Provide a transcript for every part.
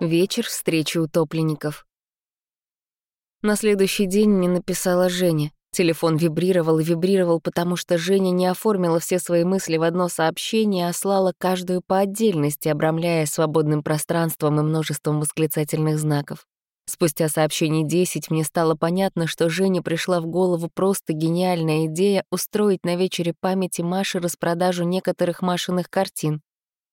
Вечер встречи утопленников. На следующий день мне написала Женя. Телефон вибрировал и вибрировал, потому что Женя не оформила все свои мысли в одно сообщение, а слала каждую по отдельности, обрамляя свободным пространством и множеством восклицательных знаков. Спустя сообщений 10 мне стало понятно, что Жене пришла в голову просто гениальная идея устроить на вечере памяти Маши распродажу некоторых Машиных картин.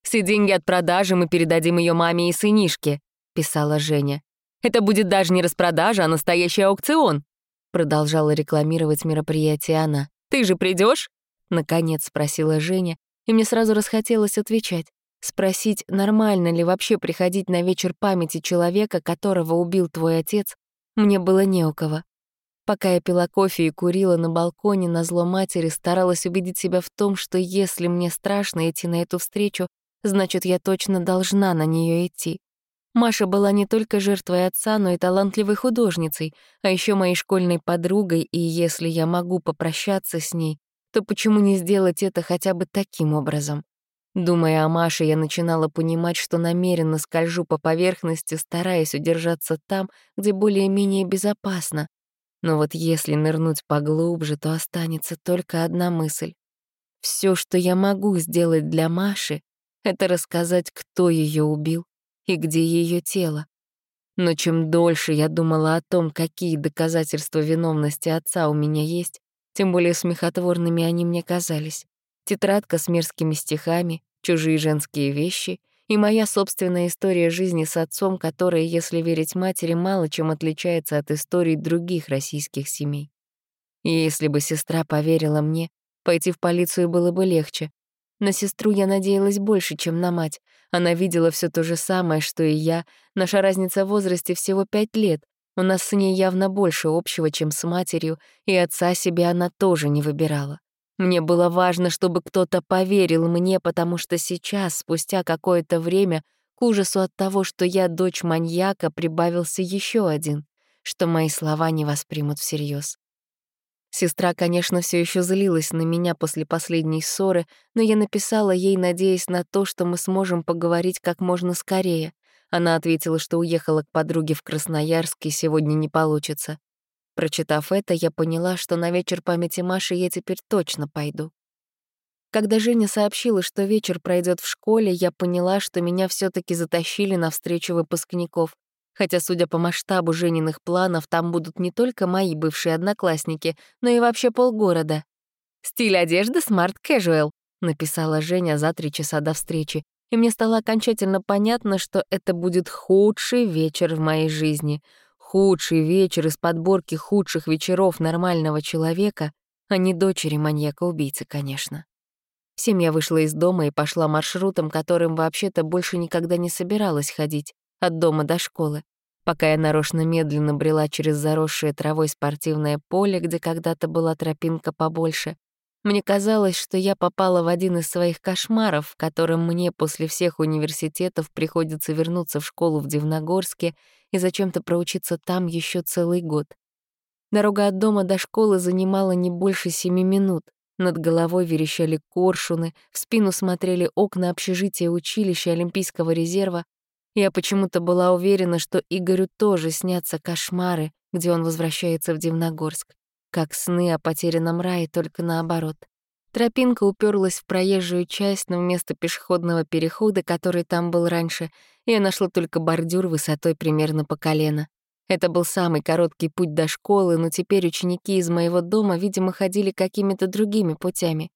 «Все деньги от продажи мы передадим ее маме и сынишке», — писала Женя. «Это будет даже не распродажа, а настоящий аукцион», — продолжала рекламировать мероприятие она. «Ты же придешь? наконец спросила Женя, и мне сразу расхотелось отвечать. Спросить, нормально ли вообще приходить на вечер памяти человека, которого убил твой отец, мне было не у кого. Пока я пила кофе и курила на балконе на зло матери, старалась убедить себя в том, что если мне страшно идти на эту встречу, значит, я точно должна на нее идти. Маша была не только жертвой отца, но и талантливой художницей, а еще моей школьной подругой, и если я могу попрощаться с ней, то почему не сделать это хотя бы таким образом? Думая о Маше, я начинала понимать, что намеренно скольжу по поверхности, стараясь удержаться там, где более-менее безопасно. Но вот если нырнуть поглубже, то останется только одна мысль. Все, что я могу сделать для Маши, это рассказать, кто ее убил и где ее тело. Но чем дольше я думала о том, какие доказательства виновности отца у меня есть, тем более смехотворными они мне казались. Тетрадка с мерзкими стихами, чужие женские вещи и моя собственная история жизни с отцом, которая, если верить матери, мало чем отличается от историй других российских семей. И если бы сестра поверила мне, пойти в полицию было бы легче. На сестру я надеялась больше, чем на мать. Она видела все то же самое, что и я. Наша разница в возрасте всего пять лет. У нас с ней явно больше общего, чем с матерью, и отца себе она тоже не выбирала. Мне было важно, чтобы кто-то поверил мне, потому что сейчас, спустя какое-то время, к ужасу от того, что я дочь маньяка, прибавился еще один, что мои слова не воспримут всерьез. Сестра, конечно, все еще злилась на меня после последней ссоры, но я написала ей, надеясь на то, что мы сможем поговорить как можно скорее. Она ответила, что уехала к подруге в Красноярск и сегодня не получится. Прочитав это, я поняла, что на вечер памяти Маши я теперь точно пойду. Когда Женя сообщила, что вечер пройдет в школе, я поняла, что меня все таки затащили на встречу выпускников. Хотя, судя по масштабу Жениных планов, там будут не только мои бывшие одноклассники, но и вообще полгорода. «Стиль одежды Smart Casual», — написала Женя за три часа до встречи. И мне стало окончательно понятно, что это будет худший вечер в моей жизни — Худший вечер из подборки худших вечеров нормального человека, а не дочери маньяка-убийцы, конечно. Всем я вышла из дома и пошла маршрутом, которым вообще-то больше никогда не собиралась ходить, от дома до школы, пока я нарочно медленно брела через заросшее травой спортивное поле, где когда-то была тропинка побольше, мне казалось, что я попала в один из своих кошмаров, в котором мне после всех университетов приходится вернуться в школу в Дивногорске и зачем-то проучиться там еще целый год. Дорога от дома до школы занимала не больше семи минут. Над головой верещали коршуны, в спину смотрели окна общежития училища Олимпийского резерва. Я почему-то была уверена, что Игорю тоже снятся кошмары, где он возвращается в Дивногорск. Как сны о потерянном рае, только наоборот. Тропинка уперлась в проезжую часть, но вместо пешеходного перехода, который там был раньше, я нашла только бордюр высотой примерно по колено. Это был самый короткий путь до школы, но теперь ученики из моего дома, видимо, ходили какими-то другими путями.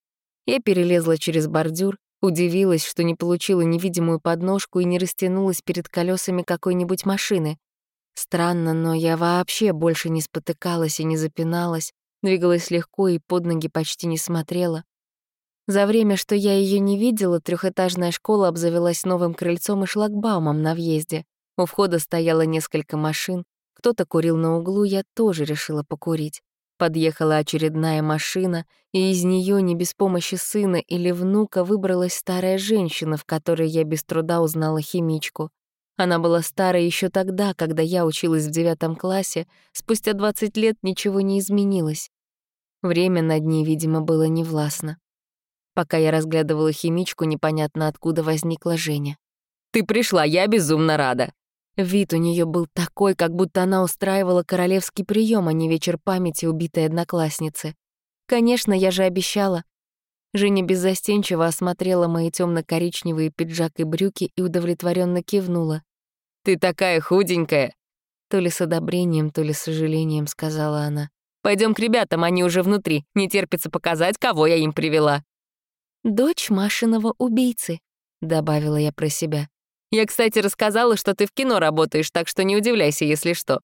Я перелезла через бордюр, удивилась, что не получила невидимую подножку и не растянулась перед колесами какой-нибудь машины. Странно, но я вообще больше не спотыкалась и не запиналась, двигалась легко и под ноги почти не смотрела. За время, что я ее не видела, трехэтажная школа обзавелась новым крыльцом и шлагбаумом на въезде. У входа стояло несколько машин, кто-то курил на углу, я тоже решила покурить. Подъехала очередная машина, и из нее не без помощи сына или внука выбралась старая женщина, в которой я без труда узнала химичку. Она была старой еще тогда, когда я училась в девятом классе, спустя 20 лет ничего не изменилось. Время над ней, видимо, было невластно. Пока я разглядывала химичку, непонятно откуда возникла Женя. «Ты пришла, я безумно рада!» Вид у нее был такой, как будто она устраивала королевский прием, а не вечер памяти убитой одноклассницы. Конечно, я же обещала. Женя беззастенчиво осмотрела мои темно коричневые пиджак и брюки и удовлетворенно кивнула. «Ты такая худенькая!» То ли с одобрением, то ли с сожалением сказала она. Пойдем к ребятам, они уже внутри. Не терпится показать, кого я им привела». «Дочь Машиного убийцы», — добавила я про себя. «Я, кстати, рассказала, что ты в кино работаешь, так что не удивляйся, если что».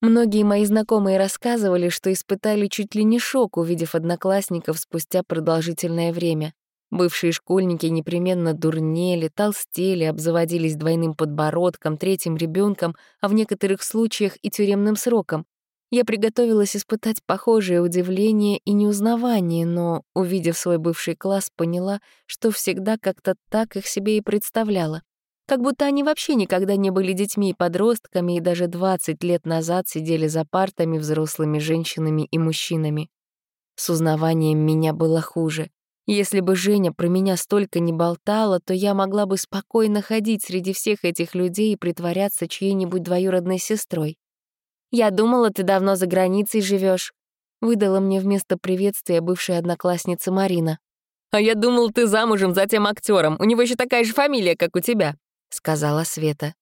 Многие мои знакомые рассказывали, что испытали чуть ли не шок, увидев одноклассников спустя продолжительное время. Бывшие школьники непременно дурнели, толстели, обзаводились двойным подбородком, третьим ребенком, а в некоторых случаях и тюремным сроком. Я приготовилась испытать похожее удивление и неузнавание, но, увидев свой бывший класс, поняла, что всегда как-то так их себе и представляла. Как будто они вообще никогда не были детьми и подростками и даже 20 лет назад сидели за партами взрослыми женщинами и мужчинами. С узнаванием меня было хуже. Если бы Женя про меня столько не болтала, то я могла бы спокойно ходить среди всех этих людей и притворяться чьей-нибудь двоюродной сестрой. «Я думала, ты давно за границей живешь, выдала мне вместо приветствия бывшая одноклассница Марина. «А я думал, ты замужем за тем актером. У него еще такая же фамилия, как у тебя», — сказала Света.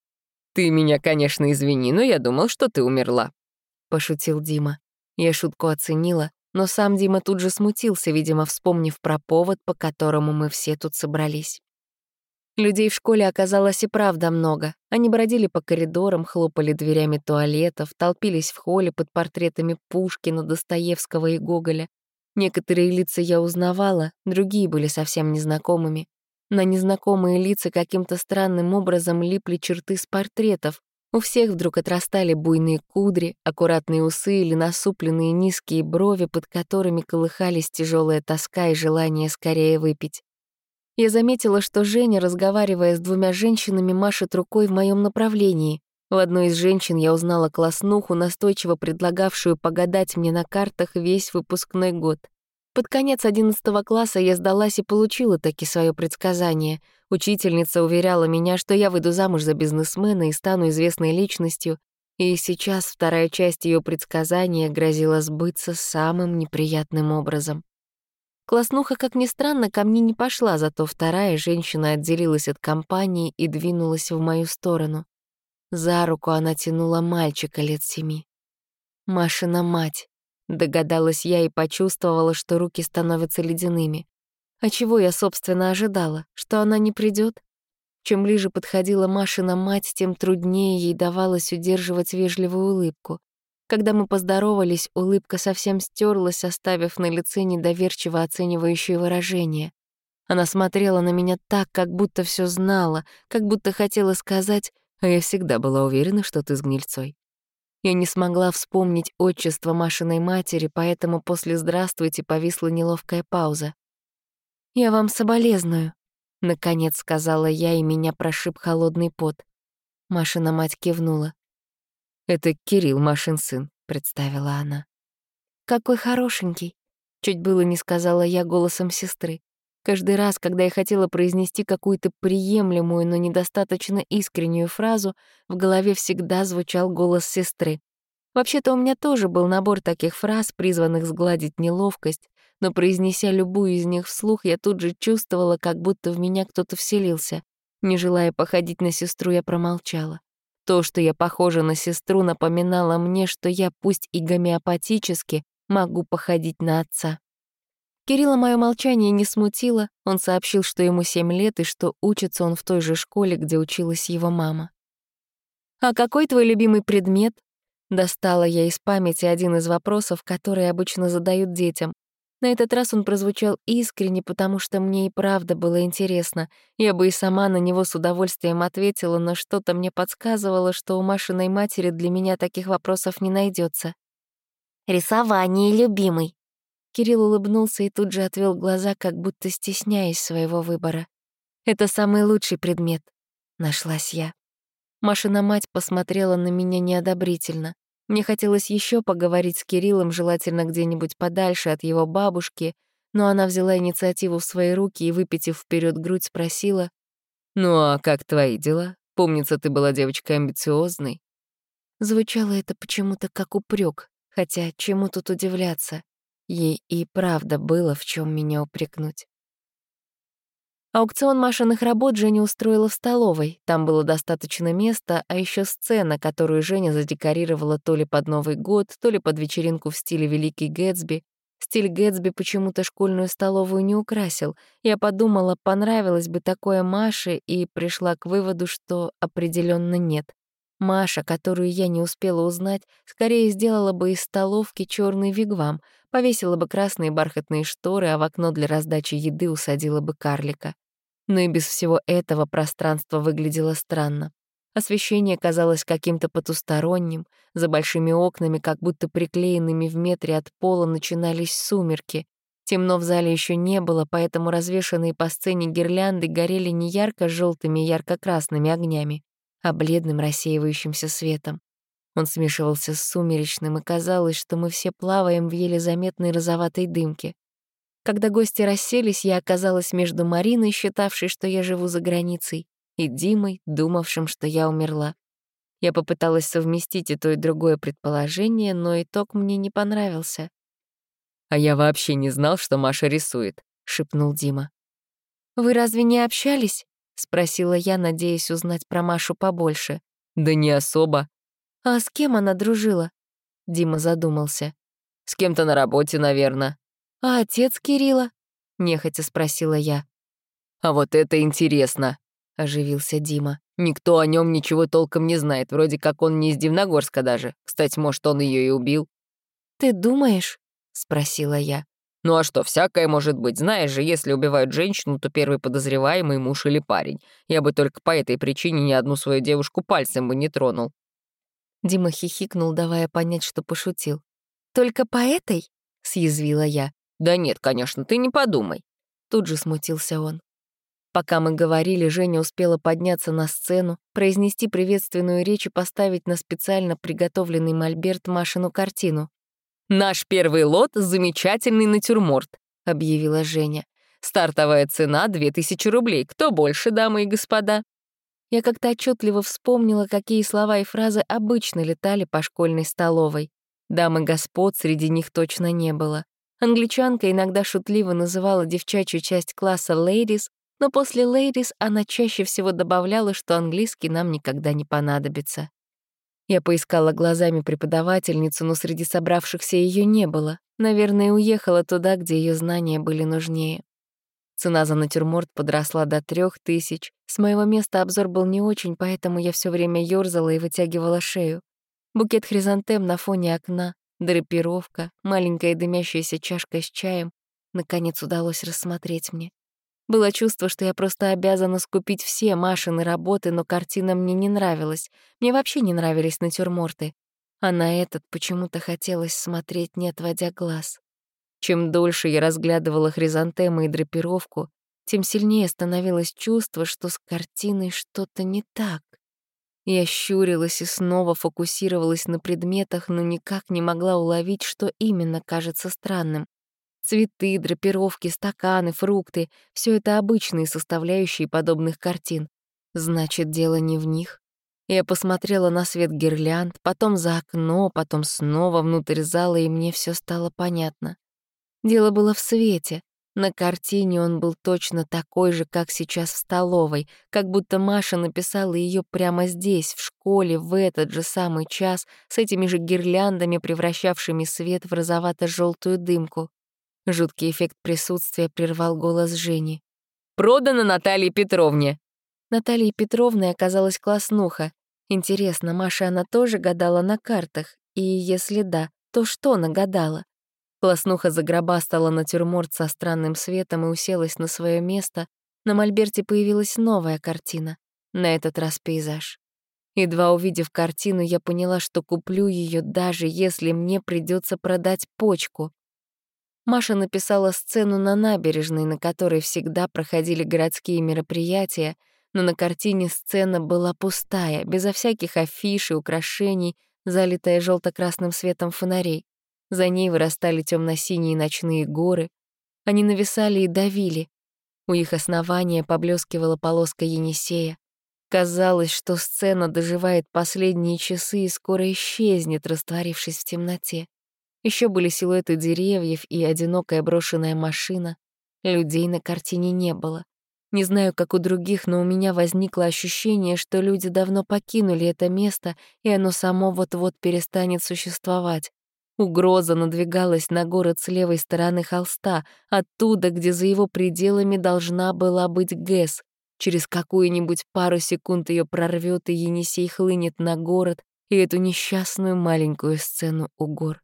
«Ты меня, конечно, извини, но я думал, что ты умерла», — пошутил Дима. Я шутку оценила, но сам Дима тут же смутился, видимо, вспомнив про повод, по которому мы все тут собрались. Людей в школе оказалось и правда много. Они бродили по коридорам, хлопали дверями туалетов, толпились в холле под портретами Пушкина, Достоевского и Гоголя. Некоторые лица я узнавала, другие были совсем незнакомыми. На незнакомые лица каким-то странным образом липли черты с портретов, у всех вдруг отрастали буйные кудри, аккуратные усы или насупленные низкие брови, под которыми колыхались тяжелая тоска и желание скорее выпить. Я заметила, что Женя, разговаривая с двумя женщинами, машет рукой в моем направлении. В одной из женщин я узнала класснуху, настойчиво предлагавшую погадать мне на картах весь выпускной год. Под конец одиннадцатого класса я сдалась и получила таки свое предсказание. Учительница уверяла меня, что я выйду замуж за бизнесмена и стану известной личностью, и сейчас вторая часть ее предсказания грозила сбыться самым неприятным образом. Класснуха, как ни странно, ко мне не пошла, зато вторая женщина отделилась от компании и двинулась в мою сторону. За руку она тянула мальчика лет семи. Машина мать. Догадалась я и почувствовала, что руки становятся ледяными. А чего я, собственно, ожидала? Что она не придет? Чем ближе подходила Машина мать, тем труднее ей давалось удерживать вежливую улыбку. Когда мы поздоровались, улыбка совсем стерлась, оставив на лице недоверчиво оценивающее выражение. Она смотрела на меня так, как будто все знала, как будто хотела сказать, а я всегда была уверена, что ты с гнильцой. Я не смогла вспомнить отчество Машиной матери, поэтому после «здравствуйте» повисла неловкая пауза. «Я вам соболезную», — наконец сказала я, и меня прошиб холодный пот. Машина мать кивнула. «Это Кирилл, Машин сын», — представила она. «Какой хорошенький», — чуть было не сказала я голосом сестры. Каждый раз, когда я хотела произнести какую-то приемлемую, но недостаточно искреннюю фразу, в голове всегда звучал голос сестры. Вообще-то у меня тоже был набор таких фраз, призванных сгладить неловкость, но произнеся любую из них вслух, я тут же чувствовала, как будто в меня кто-то вселился. Не желая походить на сестру, я промолчала. То, что я похожа на сестру, напоминало мне, что я, пусть и гомеопатически, могу походить на отца. Кирилла мое молчание не смутило, он сообщил, что ему семь лет и что учится он в той же школе, где училась его мама. «А какой твой любимый предмет?» Достала я из памяти один из вопросов, которые обычно задают детям. На этот раз он прозвучал искренне, потому что мне и правда было интересно. Я бы и сама на него с удовольствием ответила, но что-то мне подсказывало, что у Машиной матери для меня таких вопросов не найдется. «Рисование, любимый», Кирилл улыбнулся и тут же отвел глаза, как будто стесняясь своего выбора. «Это самый лучший предмет», — нашлась я. Машина мать посмотрела на меня неодобрительно. Мне хотелось еще поговорить с Кириллом, желательно где-нибудь подальше от его бабушки, но она взяла инициативу в свои руки и, выпитив вперед грудь, спросила, «Ну а как твои дела? Помнится, ты была девочкой амбициозной». Звучало это почему-то как упрек, хотя чему тут удивляться. Ей и правда было в чем меня упрекнуть. Аукцион Машиных работ Женя устроила в столовой. Там было достаточно места, а еще сцена, которую Женя задекорировала то ли под Новый год, то ли под вечеринку в стиле Великий Гэтсби. Стиль Гэтсби почему-то школьную столовую не украсил. Я подумала, понравилось бы такое Маше, и пришла к выводу, что определенно нет. Маша, которую я не успела узнать, скорее сделала бы из столовки черный вигвам, повесила бы красные бархатные шторы, а в окно для раздачи еды усадила бы карлика. Но и без всего этого пространство выглядело странно. Освещение казалось каким-то потусторонним, за большими окнами, как будто приклеенными в метре от пола, начинались сумерки. Темно в зале еще не было, поэтому развешанные по сцене гирлянды горели не ярко желтыми и ярко-красными огнями, а бледным рассеивающимся светом. Он смешивался с сумеречным, и казалось, что мы все плаваем в еле заметной розоватой дымке. Когда гости расселись, я оказалась между Мариной, считавшей, что я живу за границей, и Димой, думавшим, что я умерла. Я попыталась совместить и то, и другое предположение, но итог мне не понравился. «А я вообще не знал, что Маша рисует», — шепнул Дима. «Вы разве не общались?» — спросила я, надеясь узнать про Машу побольше. «Да не особо». «А с кем она дружила?» Дима задумался. «С кем-то на работе, наверное». «А отец Кирилла?» — нехотя спросила я. «А вот это интересно», — оживился Дима. «Никто о нем ничего толком не знает, вроде как он не из Дивногорска даже. Кстати, может, он ее и убил». «Ты думаешь?» — спросила я. Ну а что, всякое может быть. Знаешь же, если убивают женщину, то первый подозреваемый муж или парень. Я бы только по этой причине ни одну свою девушку пальцем бы не тронул. Дима хихикнул, давая понять, что пошутил. «Только по этой?» — съязвила я. «Да нет, конечно, ты не подумай». Тут же смутился он. Пока мы говорили, Женя успела подняться на сцену, произнести приветственную речь и поставить на специально приготовленный мольберт Машину картину. «Наш первый лот — замечательный натюрморт», — объявила Женя. «Стартовая цена — 2000 рублей. Кто больше, дамы и господа?» Я как-то отчетливо вспомнила, какие слова и фразы обычно летали по школьной столовой. Дамы господ среди них точно не было. Англичанка иногда шутливо называла девчачью часть класса «ladies», но после «ladies» она чаще всего добавляла, что английский нам никогда не понадобится. Я поискала глазами преподавательницу, но среди собравшихся ее не было. Наверное, уехала туда, где ее знания были нужнее. Цена за натюрморт подросла до трех тысяч. С моего места обзор был не очень, поэтому я все время ёрзала и вытягивала шею. Букет хризантем на фоне окна, драпировка, маленькая дымящаяся чашка с чаем. Наконец удалось рассмотреть мне. Было чувство, что я просто обязана скупить все Машины работы, но картина мне не нравилась. Мне вообще не нравились натюрморты. А на этот почему-то хотелось смотреть, не отводя глаз. Чем дольше я разглядывала хризантемы и драпировку, тем сильнее становилось чувство, что с картиной что-то не так. Я щурилась и снова фокусировалась на предметах, но никак не могла уловить, что именно кажется странным. Цветы, драпировки, стаканы, фрукты — все это обычные составляющие подобных картин. Значит, дело не в них. Я посмотрела на свет гирлянд, потом за окно, потом снова внутрь зала, и мне все стало понятно. Дело было в свете. На картине он был точно такой же, как сейчас в столовой, как будто Маша написала ее прямо здесь, в школе, в этот же самый час, с этими же гирляндами, превращавшими свет в розовато желтую дымку. Жуткий эффект присутствия прервал голос Жени. «Продано Наталье Петровне!» Наталья Петровна оказалась класснуха. Интересно, Маша она тоже гадала на картах? И если да, то что нагадала? Класснуха загробастала натюрморт со странным светом и уселась на свое место. На мольберте появилась новая картина. На этот раз пейзаж. Едва увидев картину, я поняла, что куплю ее, даже если мне придется продать почку. Маша написала сцену на набережной, на которой всегда проходили городские мероприятия, но на картине сцена была пустая, безо всяких афиш и украшений, залитая желто красным светом фонарей. За ней вырастали темно синие ночные горы. Они нависали и давили. У их основания поблескивала полоска Енисея. Казалось, что сцена доживает последние часы и скоро исчезнет, растворившись в темноте. Еще были силуэты деревьев и одинокая брошенная машина. Людей на картине не было. Не знаю, как у других, но у меня возникло ощущение, что люди давно покинули это место, и оно само вот-вот перестанет существовать. Угроза надвигалась на город с левой стороны холста, оттуда, где за его пределами должна была быть ГЭС. Через какую-нибудь пару секунд ее прорвет, и Енисей хлынет на город и эту несчастную маленькую сцену у гор.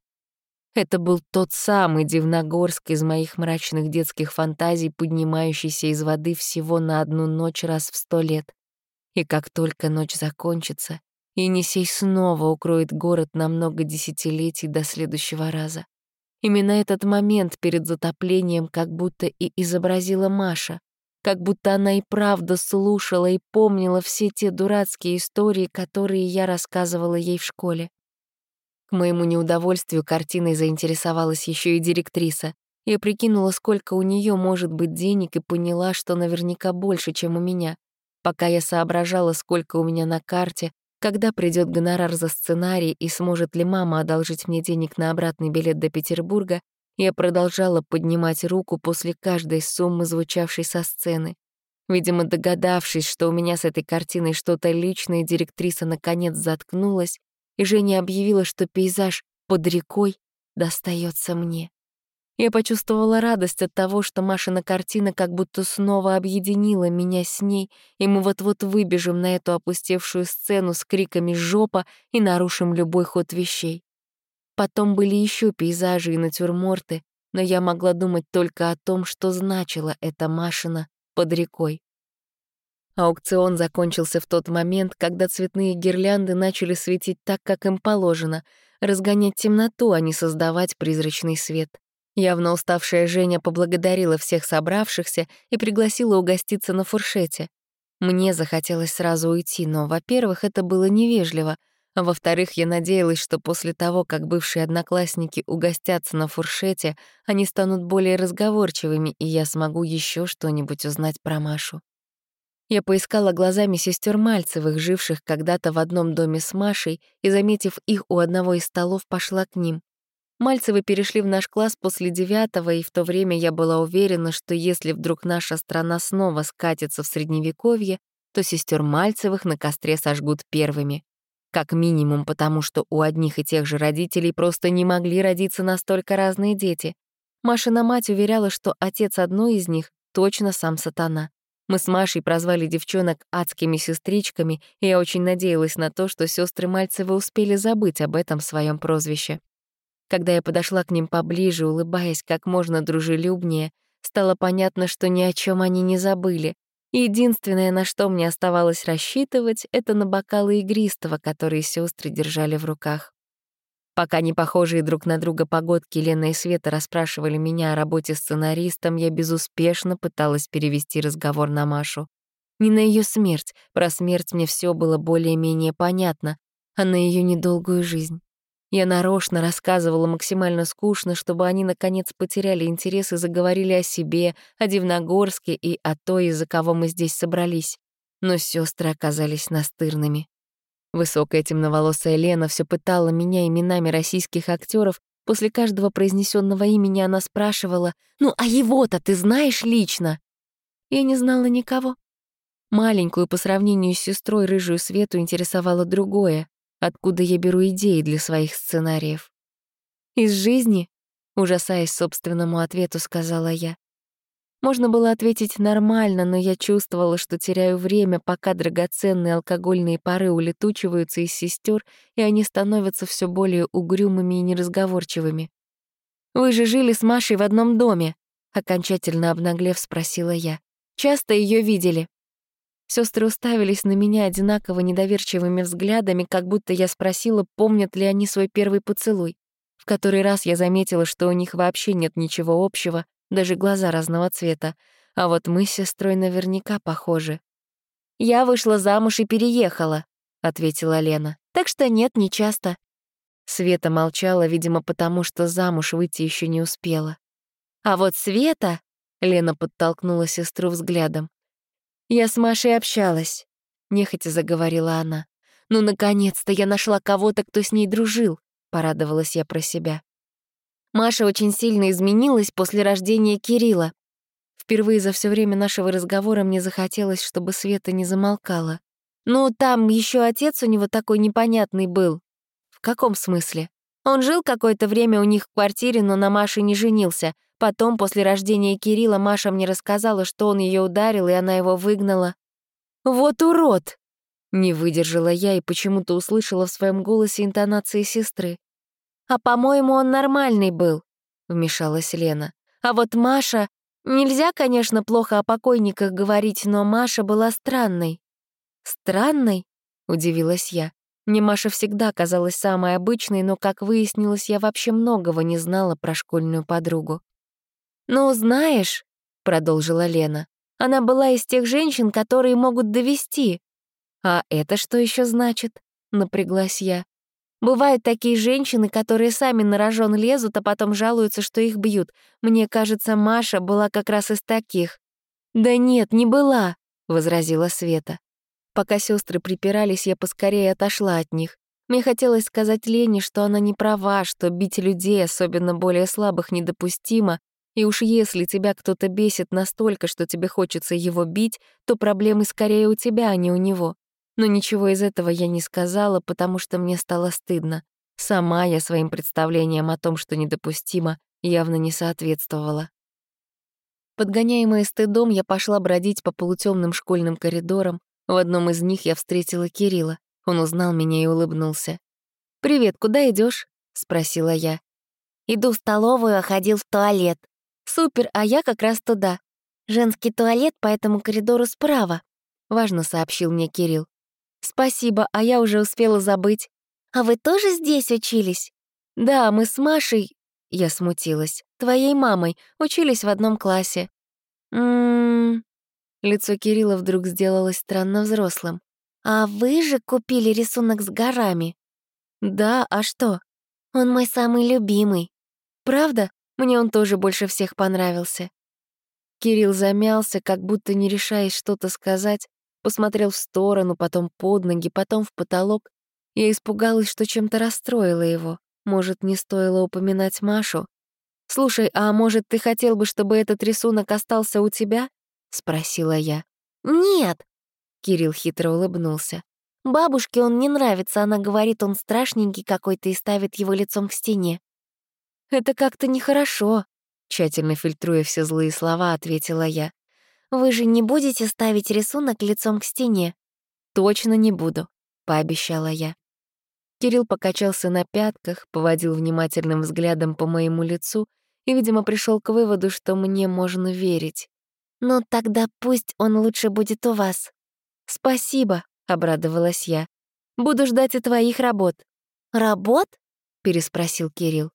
Это был тот самый Дивногорск из моих мрачных детских фантазий, поднимающийся из воды всего на одну ночь раз в сто лет. И как только ночь закончится, Енисей снова укроет город на много десятилетий до следующего раза. Именно этот момент перед затоплением как будто и изобразила Маша, как будто она и правда слушала и помнила все те дурацкие истории, которые я рассказывала ей в школе. К моему неудовольствию картиной заинтересовалась еще и директриса. Я прикинула, сколько у нее может быть денег, и поняла, что наверняка больше, чем у меня. Пока я соображала, сколько у меня на карте, когда придет гонорар за сценарий и сможет ли мама одолжить мне денег на обратный билет до Петербурга, я продолжала поднимать руку после каждой суммы, звучавшей со сцены. Видимо, догадавшись, что у меня с этой картиной что-то личное, директриса наконец заткнулась и Женя объявила, что пейзаж под рекой достается мне. Я почувствовала радость от того, что Машина картина как будто снова объединила меня с ней, и мы вот-вот выбежим на эту опустевшую сцену с криками «жопа» и нарушим любой ход вещей. Потом были еще пейзажи и натюрморты, но я могла думать только о том, что значила эта Машина под рекой. Аукцион закончился в тот момент, когда цветные гирлянды начали светить так, как им положено, разгонять темноту, а не создавать призрачный свет. Явно уставшая Женя поблагодарила всех собравшихся и пригласила угоститься на фуршете. Мне захотелось сразу уйти, но, во-первых, это было невежливо, а во-вторых, я надеялась, что после того, как бывшие одноклассники угостятся на фуршете, они станут более разговорчивыми, и я смогу еще что-нибудь узнать про Машу. Я поискала глазами сестер Мальцевых, живших когда-то в одном доме с Машей, и, заметив их у одного из столов, пошла к ним. Мальцевы перешли в наш класс после девятого, и в то время я была уверена, что если вдруг наша страна снова скатится в Средневековье, то сестер Мальцевых на костре сожгут первыми. Как минимум потому, что у одних и тех же родителей просто не могли родиться настолько разные дети. Машина мать уверяла, что отец одной из них точно сам сатана. Мы с Машей прозвали девчонок адскими сестричками, и я очень надеялась на то, что сестры Мальцевы успели забыть об этом своем прозвище. Когда я подошла к ним поближе, улыбаясь как можно дружелюбнее, стало понятно, что ни о чем они не забыли. Единственное, на что мне оставалось рассчитывать, это на бокалы игристого, которые сестры держали в руках. Пока не похожие друг на друга погодки Лена и Света расспрашивали меня о работе сценаристом, я безуспешно пыталась перевести разговор на Машу. Не на ее смерть, про смерть мне все было более-менее понятно, а на ее недолгую жизнь. Я нарочно рассказывала максимально скучно, чтобы они, наконец, потеряли интерес и заговорили о себе, о Дивногорске и о той, из-за кого мы здесь собрались. Но сестры оказались настырными. Высокая темноволосая Лена все пытала меня именами российских актеров. После каждого произнесенного имени она спрашивала, «Ну, а его-то ты знаешь лично?» Я не знала никого. Маленькую по сравнению с сестрой рыжую Свету интересовало другое, откуда я беру идеи для своих сценариев. «Из жизни?» — ужасаясь собственному ответу, сказала я. Можно было ответить нормально, но я чувствовала, что теряю время, пока драгоценные алкогольные пары улетучиваются из сестер, и они становятся все более угрюмыми и неразговорчивыми. «Вы же жили с Машей в одном доме», — окончательно обнаглев спросила я. «Часто ее видели?» Сестры уставились на меня одинаково недоверчивыми взглядами, как будто я спросила, помнят ли они свой первый поцелуй. В который раз я заметила, что у них вообще нет ничего общего, даже глаза разного цвета, а вот мы с сестрой наверняка похожи. «Я вышла замуж и переехала», — ответила Лена. «Так что нет, не часто». Света молчала, видимо, потому что замуж выйти еще не успела. «А вот Света...» — Лена подтолкнула сестру взглядом. «Я с Машей общалась. — нехотя заговорила она. «Ну, наконец-то я нашла кого-то, кто с ней дружил», — порадовалась я про себя. Маша очень сильно изменилась после рождения Кирилла. Впервые за все время нашего разговора мне захотелось, чтобы Света не замолкала. «Ну, там еще отец у него такой непонятный был». «В каком смысле?» «Он жил какое-то время у них в квартире, но на Маше не женился. Потом, после рождения Кирилла, Маша мне рассказала, что он ее ударил, и она его выгнала». «Вот урод!» Не выдержала я и почему-то услышала в своем голосе интонации сестры. «А, по-моему, он нормальный был», — вмешалась Лена. «А вот Маша... Нельзя, конечно, плохо о покойниках говорить, но Маша была странной». «Странной?» — удивилась я. Мне Маша всегда казалась самой обычной, но, как выяснилось, я вообще многого не знала про школьную подругу. «Ну, знаешь», — продолжила Лена, «она была из тех женщин, которые могут довести». «А это что еще значит?» — напряглась я. Бывают такие женщины, которые сами на рожон лезут, а потом жалуются, что их бьют. Мне кажется, Маша была как раз из таких. «Да нет, не была», — возразила Света. Пока сестры припирались, я поскорее отошла от них. Мне хотелось сказать Лене, что она не права, что бить людей, особенно более слабых, недопустимо, и уж если тебя кто-то бесит настолько, что тебе хочется его бить, то проблемы скорее у тебя, а не у него. Но ничего из этого я не сказала, потому что мне стало стыдно. Сама я своим представлениям о том, что недопустимо, явно не соответствовала. Подгоняемая стыдом, я пошла бродить по полутемным школьным коридорам. В одном из них я встретила Кирилла. Он узнал меня и улыбнулся. «Привет, куда идешь? спросила я. «Иду в столовую, а ходил в туалет». «Супер, а я как раз туда. Женский туалет по этому коридору справа», — важно сообщил мне Кирилл. «Спасибо, а я уже успела забыть». «А вы тоже здесь учились?» «Да, мы с Машей...» Я смутилась. «Твоей мамой. Учились в одном классе». «М-м-м...» Лицо Кирилла вдруг сделалось странно взрослым. «А вы же купили рисунок с горами?» «Да, а что?» «Он мой самый любимый». «Правда? Мне он тоже больше всех понравился». Кирилл замялся, как будто не решаясь что-то сказать, Посмотрел в сторону, потом под ноги, потом в потолок. Я испугалась, что чем-то расстроила его. Может, не стоило упоминать Машу? «Слушай, а может, ты хотел бы, чтобы этот рисунок остался у тебя?» — спросила я. «Нет!» — Кирилл хитро улыбнулся. «Бабушке он не нравится, она говорит, он страшненький какой-то и ставит его лицом к стене». «Это как-то нехорошо», — тщательно фильтруя все злые слова, ответила я. Вы же не будете ставить рисунок лицом к стене?» «Точно не буду», — пообещала я. Кирилл покачался на пятках, поводил внимательным взглядом по моему лицу и, видимо, пришел к выводу, что мне можно верить. «Ну тогда пусть он лучше будет у вас». «Спасибо», — обрадовалась я. «Буду ждать и твоих работ». «Работ?» — переспросил Кирилл.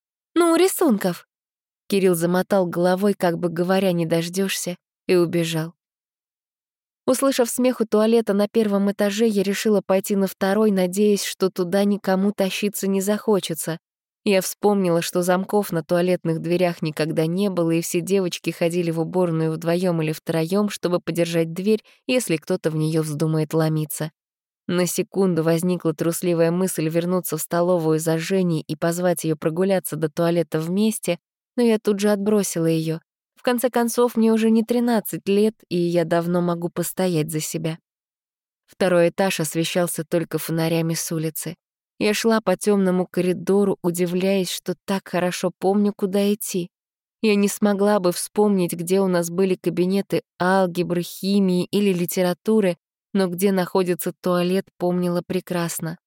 «Ну, рисунков». Кирилл замотал головой, как бы говоря, не дождешься, и убежал. Услышав смех у туалета на первом этаже, я решила пойти на второй, надеясь, что туда никому тащиться не захочется. Я вспомнила, что замков на туалетных дверях никогда не было, и все девочки ходили в уборную вдвоем или втроем, чтобы подержать дверь, если кто-то в нее вздумает ломиться. На секунду возникла трусливая мысль вернуться в столовую за Женей и позвать ее прогуляться до туалета вместе, но я тут же отбросила ее. В конце концов, мне уже не 13 лет, и я давно могу постоять за себя. Второй этаж освещался только фонарями с улицы. Я шла по темному коридору, удивляясь, что так хорошо помню, куда идти. Я не смогла бы вспомнить, где у нас были кабинеты алгебры, химии или литературы, но где находится туалет, помнила прекрасно.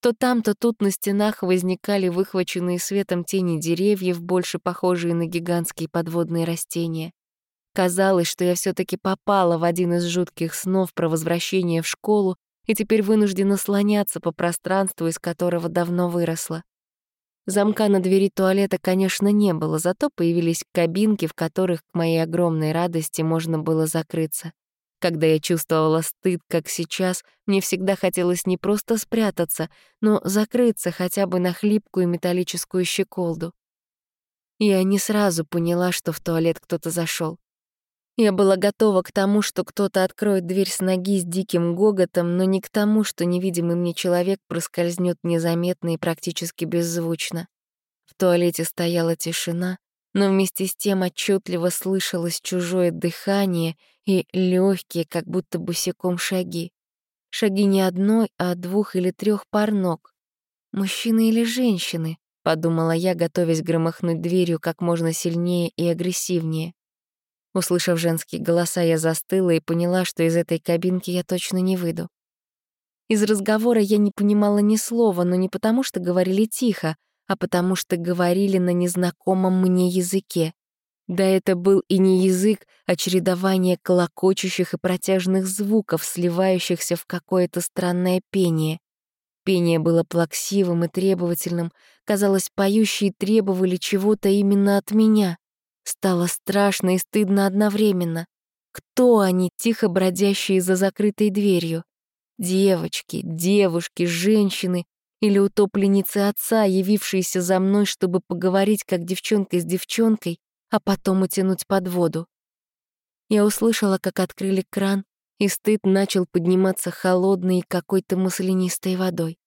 То там, то тут на стенах возникали выхваченные светом тени деревьев, больше похожие на гигантские подводные растения. Казалось, что я все таки попала в один из жутких снов про возвращение в школу и теперь вынуждена слоняться по пространству, из которого давно выросла. Замка на двери туалета, конечно, не было, зато появились кабинки, в которых, к моей огромной радости, можно было закрыться. Когда я чувствовала стыд, как сейчас, мне всегда хотелось не просто спрятаться, но закрыться хотя бы на хлипкую металлическую щеколду. Я не сразу поняла, что в туалет кто-то зашел. Я была готова к тому, что кто-то откроет дверь с ноги с диким гоготом, но не к тому, что невидимый мне человек проскользнет незаметно и практически беззвучно. В туалете стояла тишина, но вместе с тем отчетливо слышалось чужое дыхание и легкие, как будто босиком шаги. Шаги не одной, а двух или трех пар ног. Мужчины или женщины, подумала я, готовясь громыхнуть дверью как можно сильнее и агрессивнее. Услышав женские голоса, я застыла и поняла, что из этой кабинки я точно не выйду. Из разговора я не понимала ни слова, но не потому, что говорили тихо, а потому что говорили на незнакомом мне языке. Да это был и не язык, а чередование колокочущих и протяжных звуков, сливающихся в какое-то странное пение. Пение было плаксивым и требовательным, казалось, поющие требовали чего-то именно от меня. Стало страшно и стыдно одновременно. Кто они, тихо бродящие за закрытой дверью? Девочки, девушки, женщины или утопленницы отца, явившиеся за мной, чтобы поговорить как девчонка с девчонкой, а потом утянуть под воду. Я услышала, как открыли кран, и стыд начал подниматься холодной и какой-то маслянистой водой.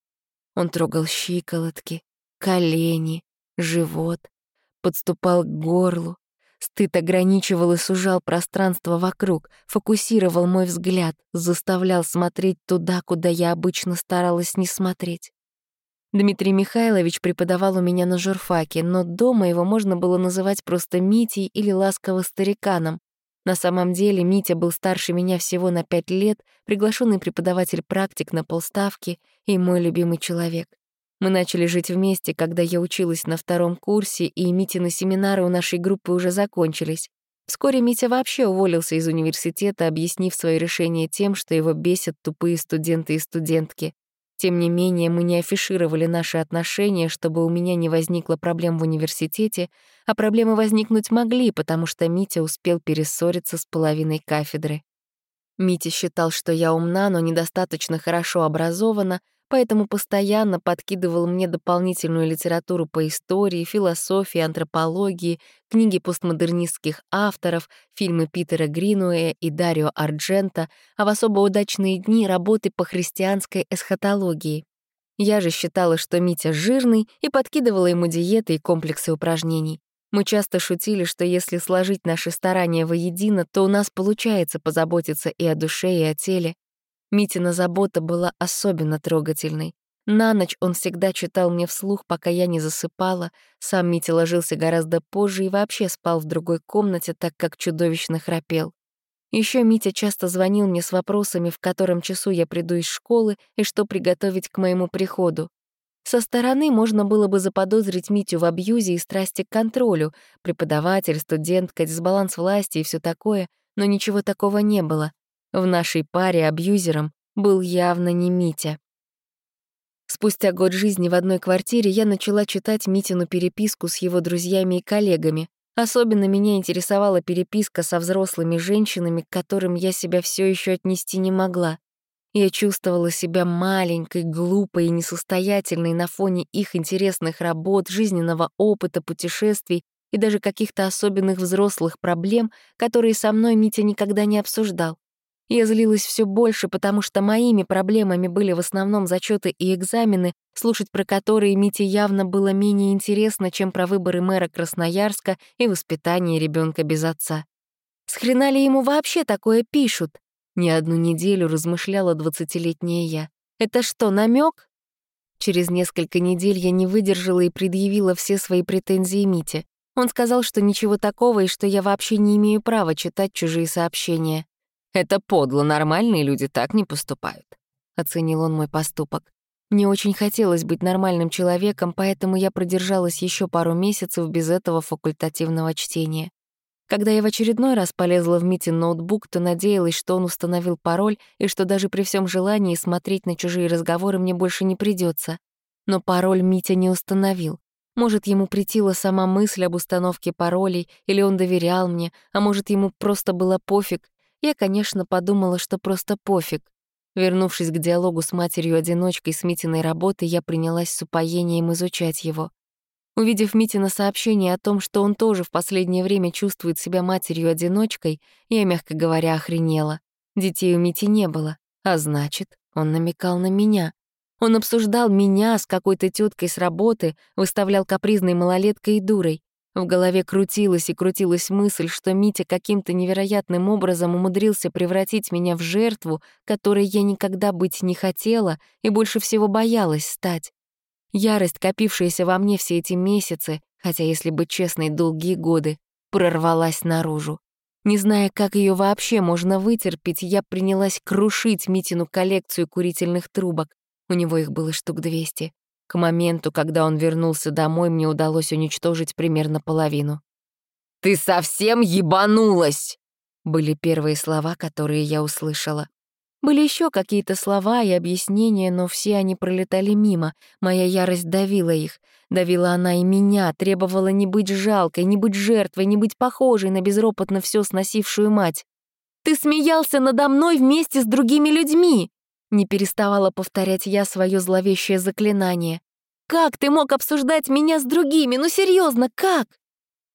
Он трогал щиколотки, колени, живот, подступал к горлу, Стыд ограничивал и сужал пространство вокруг, фокусировал мой взгляд, заставлял смотреть туда, куда я обычно старалась не смотреть. Дмитрий Михайлович преподавал у меня на журфаке, но дома его можно было называть просто Митей или ласково стариканом. На самом деле Митя был старше меня всего на пять лет, приглашенный преподаватель-практик на полставки и мой любимый человек. Мы начали жить вместе, когда я училась на втором курсе, и Митины семинары у нашей группы уже закончились. Вскоре Митя вообще уволился из университета, объяснив свое решение тем, что его бесят тупые студенты и студентки. Тем не менее, мы не афишировали наши отношения, чтобы у меня не возникло проблем в университете, а проблемы возникнуть могли, потому что Митя успел перессориться с половиной кафедры. Митя считал, что я умна, но недостаточно хорошо образована, поэтому постоянно подкидывал мне дополнительную литературу по истории, философии, антропологии, книги постмодернистских авторов, фильмы Питера Гринуэя и Дарио Арджента, а в особо удачные дни работы по христианской эсхатологии. Я же считала, что Митя жирный, и подкидывала ему диеты и комплексы упражнений. Мы часто шутили, что если сложить наши старания воедино, то у нас получается позаботиться и о душе, и о теле. Митина забота была особенно трогательной. На ночь он всегда читал мне вслух, пока я не засыпала. Сам Митя ложился гораздо позже и вообще спал в другой комнате, так как чудовищно храпел. Еще Митя часто звонил мне с вопросами, в котором часу я приду из школы и что приготовить к моему приходу. Со стороны можно было бы заподозрить Митю в абьюзе и страсти к контролю, преподаватель, студентка, дисбаланс власти и все такое, но ничего такого не было. В нашей паре абьюзером был явно не Митя. Спустя год жизни в одной квартире я начала читать Митину переписку с его друзьями и коллегами. Особенно меня интересовала переписка со взрослыми женщинами, к которым я себя все еще отнести не могла. Я чувствовала себя маленькой, глупой и несостоятельной на фоне их интересных работ, жизненного опыта, путешествий и даже каких-то особенных взрослых проблем, которые со мной Митя никогда не обсуждал. Я злилась все больше, потому что моими проблемами были в основном зачеты и экзамены, слушать про которые Мите явно было менее интересно, чем про выборы мэра Красноярска и воспитание ребенка без отца. С хрена ли ему вообще такое пишут? Не одну неделю размышляла двадцатилетняя я. Это что, намек? Через несколько недель я не выдержала и предъявила все свои претензии Мите. Он сказал, что ничего такого и что я вообще не имею права читать чужие сообщения. Это подло, нормальные люди так не поступают», — оценил он мой поступок. Мне очень хотелось быть нормальным человеком, поэтому я продержалась еще пару месяцев без этого факультативного чтения. Когда я в очередной раз полезла в Митин ноутбук, то надеялась, что он установил пароль и что даже при всем желании смотреть на чужие разговоры мне больше не придется. Но пароль Митя не установил. Может, ему притила сама мысль об установке паролей, или он доверял мне, а может, ему просто было пофиг, я, конечно, подумала, что просто пофиг. Вернувшись к диалогу с матерью-одиночкой с Митиной работы, я принялась с упоением изучать его. Увидев Митина сообщение о том, что он тоже в последнее время чувствует себя матерью-одиночкой, я, мягко говоря, охренела. Детей у Мити не было, а значит, он намекал на меня. Он обсуждал меня с какой-то теткой с работы, выставлял капризной малолеткой и дурой. В голове крутилась и крутилась мысль, что Митя каким-то невероятным образом умудрился превратить меня в жертву, которой я никогда быть не хотела и больше всего боялась стать. Ярость, копившаяся во мне все эти месяцы, хотя, если быть честной, долгие годы, прорвалась наружу. Не зная, как ее вообще можно вытерпеть, я принялась крушить Митину коллекцию курительных трубок. У него их было штук двести. К моменту, когда он вернулся домой, мне удалось уничтожить примерно половину. «Ты совсем ебанулась!» Были первые слова, которые я услышала. Были еще какие-то слова и объяснения, но все они пролетали мимо. Моя ярость давила их. Давила она и меня, требовала не быть жалкой, не быть жертвой, не быть похожей на безропотно все сносившую мать. «Ты смеялся надо мной вместе с другими людьми!» Не переставала повторять я свое зловещее заклинание. «Как ты мог обсуждать меня с другими? Ну серьезно, как?»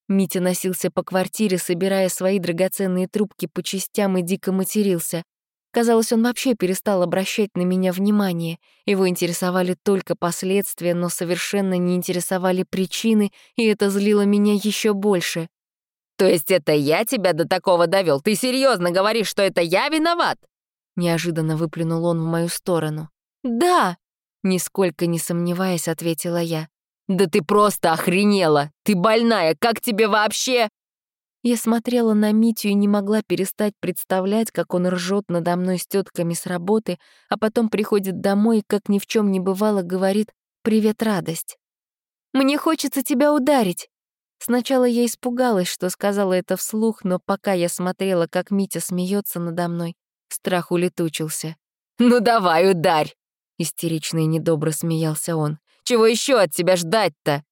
Митя носился по квартире, собирая свои драгоценные трубки по частям и дико матерился. Казалось, он вообще перестал обращать на меня внимание. Его интересовали только последствия, но совершенно не интересовали причины, и это злило меня еще больше. «То есть это я тебя до такого довел? Ты серьезно говоришь, что это я виноват?» Неожиданно выплюнул он в мою сторону. «Да!» — нисколько не сомневаясь, ответила я. «Да ты просто охренела! Ты больная! Как тебе вообще...» Я смотрела на Митю и не могла перестать представлять, как он ржет надо мной с тетками с работы, а потом приходит домой и, как ни в чем не бывало, говорит «Привет, радость». «Мне хочется тебя ударить!» Сначала я испугалась, что сказала это вслух, но пока я смотрела, как Митя смеется надо мной, Страх улетучился. «Ну давай, ударь!» Истерично и недобро смеялся он. «Чего еще от тебя ждать-то?»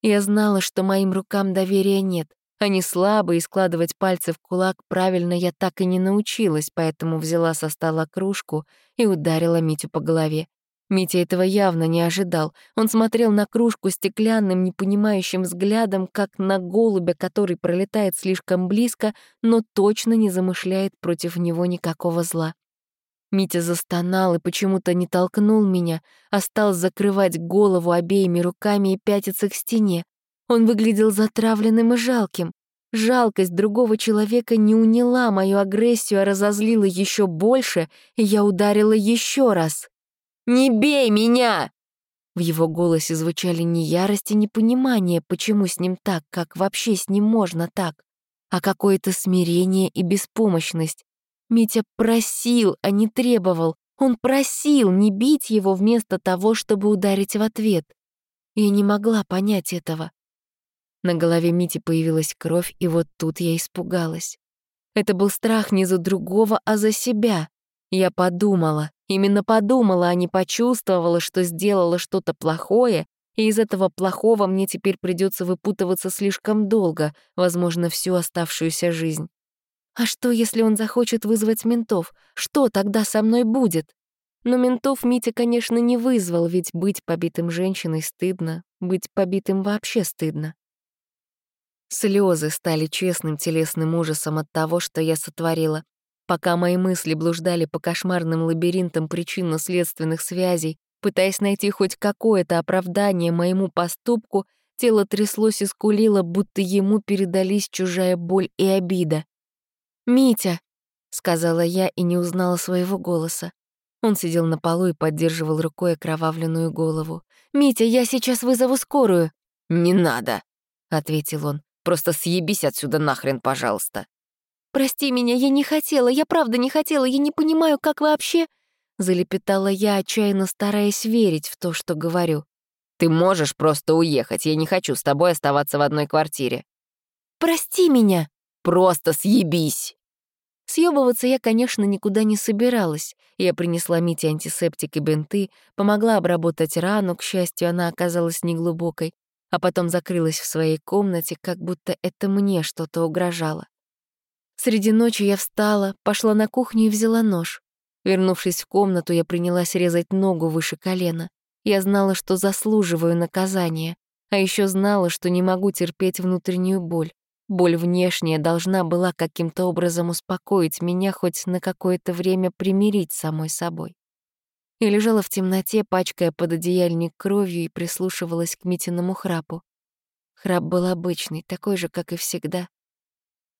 Я знала, что моим рукам доверия нет. Они слабые, и складывать пальцы в кулак правильно я так и не научилась, поэтому взяла со стола кружку и ударила Митю по голове. Митя этого явно не ожидал. Он смотрел на кружку стеклянным, непонимающим взглядом, как на голубя, который пролетает слишком близко, но точно не замышляет против него никакого зла. Митя застонал и почему-то не толкнул меня, а стал закрывать голову обеими руками и пятиться к стене. Он выглядел затравленным и жалким. Жалкость другого человека не уняла мою агрессию, а разозлила еще больше, и я ударила еще раз. Не бей меня!» В его голосе звучали не ярость и непонимание, почему с ним так, как вообще с ним можно так, а какое-то смирение и беспомощность. Митя просил, а не требовал. Он просил не бить его вместо того, чтобы ударить в ответ. Я не могла понять этого. На голове Мити появилась кровь, и вот тут я испугалась. Это был страх не за другого, а за себя. Я подумала, именно подумала, а не почувствовала, что сделала что-то плохое, и из этого плохого мне теперь придется выпутываться слишком долго, возможно, всю оставшуюся жизнь. А что, если он захочет вызвать ментов? Что тогда со мной будет? Но ментов Митя, конечно, не вызвал, ведь быть побитым женщиной стыдно, быть побитым вообще стыдно. Слезы стали честным телесным ужасом от того, что я сотворила. Пока мои мысли блуждали по кошмарным лабиринтам причинно-следственных связей, пытаясь найти хоть какое-то оправдание моему поступку, тело тряслось и скулило, будто ему передались чужая боль и обида. «Митя!» — сказала я и не узнала своего голоса. Он сидел на полу и поддерживал рукой окровавленную голову. «Митя, я сейчас вызову скорую!» «Не надо!» — ответил он. «Просто съебись отсюда нахрен, пожалуйста!» «Прости меня, я не хотела, я правда не хотела, я не понимаю, как вообще...» Залепетала я, отчаянно стараясь верить в то, что говорю. «Ты можешь просто уехать, я не хочу с тобой оставаться в одной квартире». «Прости меня!» «Просто съебись!» Съёбываться я, конечно, никуда не собиралась. Я принесла Мите антисептик и бинты, помогла обработать рану, к счастью, она оказалась неглубокой, а потом закрылась в своей комнате, как будто это мне что-то угрожало. Среди ночи я встала, пошла на кухню и взяла нож. Вернувшись в комнату, я принялась резать ногу выше колена. Я знала, что заслуживаю наказания. А еще знала, что не могу терпеть внутреннюю боль. Боль внешняя должна была каким-то образом успокоить меня, хоть на какое-то время примирить самой собой. Я лежала в темноте, пачкая пододеяльник кровью и прислушивалась к Митиному храпу. Храп был обычный, такой же, как и всегда.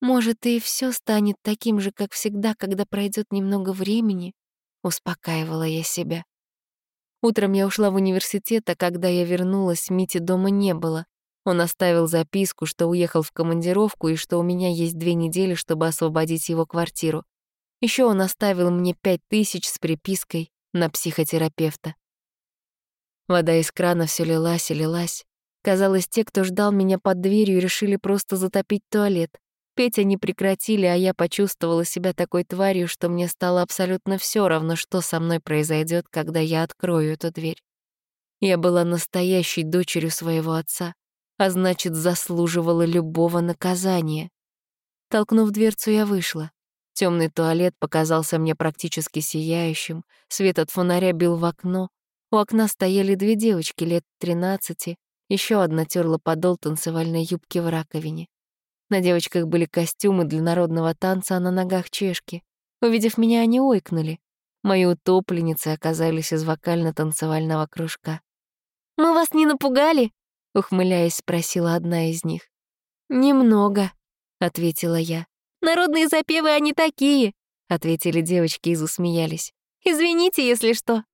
Может, и все станет таким же, как всегда, когда пройдет немного времени, успокаивала я себя. Утром я ушла в университет, а когда я вернулась, Мити дома не было. Он оставил записку, что уехал в командировку и что у меня есть две недели, чтобы освободить его квартиру. Еще он оставил мне пять тысяч с припиской на психотерапевта. Вода из крана все лилась и лилась. Казалось, те, кто ждал меня под дверью, решили просто затопить туалет. Петь они прекратили, а я почувствовала себя такой тварью, что мне стало абсолютно все равно, что со мной произойдет, когда я открою эту дверь. Я была настоящей дочерью своего отца, а значит, заслуживала любого наказания. Толкнув дверцу, я вышла. Темный туалет показался мне практически сияющим, свет от фонаря бил в окно. У окна стояли две девочки лет тринадцати, еще одна терла подол танцевальной юбки в раковине. На девочках были костюмы для народного танца, а на ногах чешки. Увидев меня, они ойкнули. Мои утопленницы оказались из вокально-танцевального кружка. «Мы вас не напугали?» — ухмыляясь, спросила одна из них. «Немного», — ответила я. «Народные запевы, они такие», — ответили девочки и засмеялись. «Извините, если что».